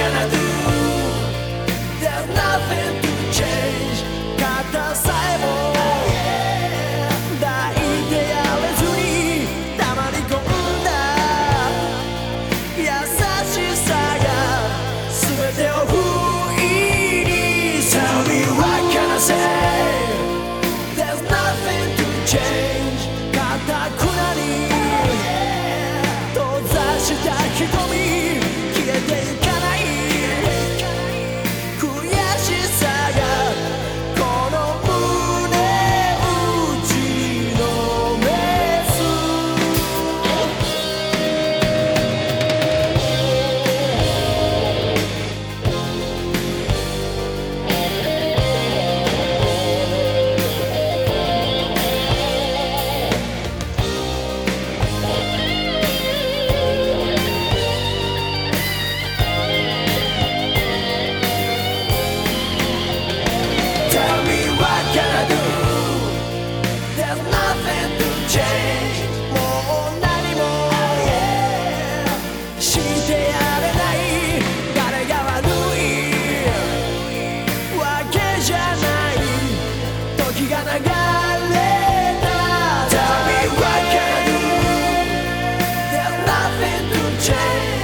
can I do? There's nothing into change.